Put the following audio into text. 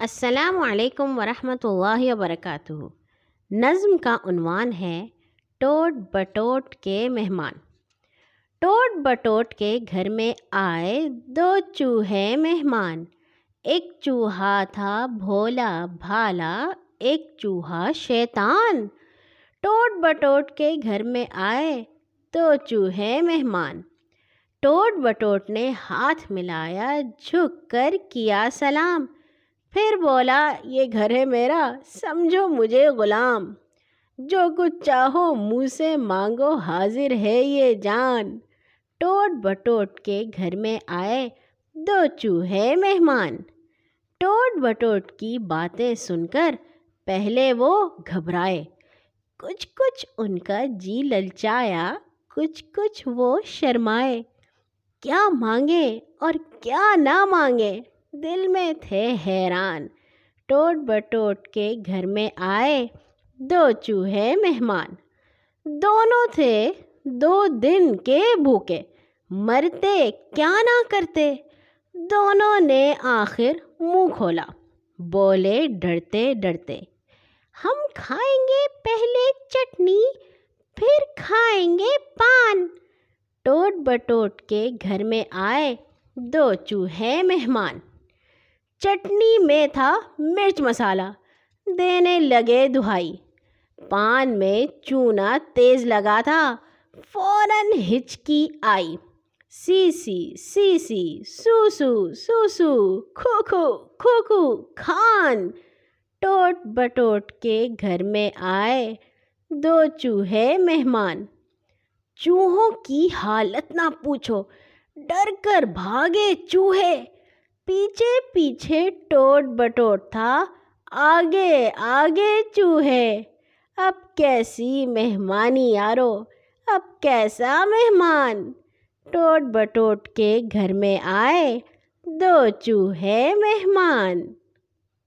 السلام علیکم ورحمۃ اللہ وبرکاتہ۔ نظم کا عنوان ہے ٹوٹ بٹوٹ کے مہمان۔ ٹوٹ بٹوٹ کے گھر میں آئے دو چوہے مہمان۔ ایک چوہا تھا بھولا بھالا، ایک چوہا شیطان۔ ٹوٹ بٹوٹ کے گھر میں آئے دو چوہے مہمان۔ ٹوٹ بٹوٹ نے ہاتھ ملایا، جھک کر کیا سلام۔ پھر بولا، یہ گھر ہے میرا، سمجھو مجھے غلام۔ جو کچھ چاہو منہ سے مانگو، حاضر ہے یہ جان۔ ٹوٹ بٹوٹ کے گھر میں آئے دو چوہے مہمان۔ ٹوٹ بٹوٹ کی باتیں سن کر پہلے وہ گھبرائے۔ کچھ کچھ ان کا جی للچایا، کچھ کچھ وہ شرمائے۔ کیا مانگے اور کیا نہ مانگے؟ دل میں تھے حیران۔ ٹوٹ بٹوٹ کے گھر میں آئے دو چوہے مہمان۔ دونوں تھے دو دن کے بھوکے۔ مرتے کیا نہ کرتے۔ دونوں نے آخر منہ کھولا۔ بولے ڈرتے ڈرتے۔ ہم کھائیں گے پہلے چٹنی، پھر کھائیں گے پان۔ ٹوٹ بٹوٹ کے گھر میں آئے دو چوہے مہمان۔ چٹنی میں تھا مرچ مسالہ۔ دینے لگے دہائی۔ پان میں چونا تیز لگا تھا۔ فوراً ہچکی آئی۔ سی سی سی سی۔ سو سو سو سو۔ کھو کھو کھو کھو۔ کھان۔ ٹوٹ بٹوٹ کے گھر میں آئے دو چوہے مہمان۔ چوہوں کی حالت نہ پوچھو۔ ڈر کر بھاگے چوہے۔ پیچھے پیچھے ٹوٹ بٹوٹ تھا، آگے آگے چوہے۔ اب کیسی مہمانی یارو، اب کیسا مہمان۔ ٹوٹ بٹوٹ کے گھر میں آئے دو چوہے مہمان۔